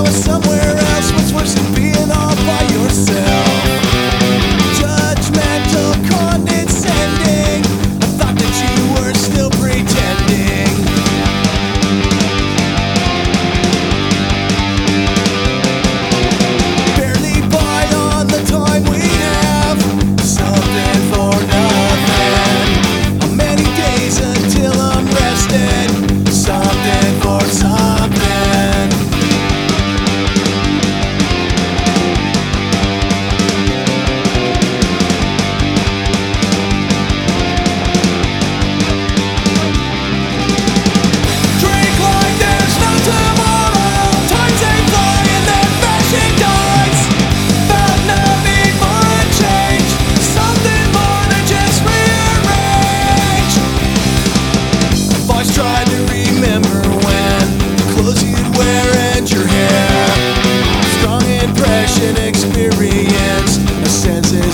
I was somewhere else. What's worse than being all by yourself?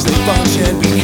北发现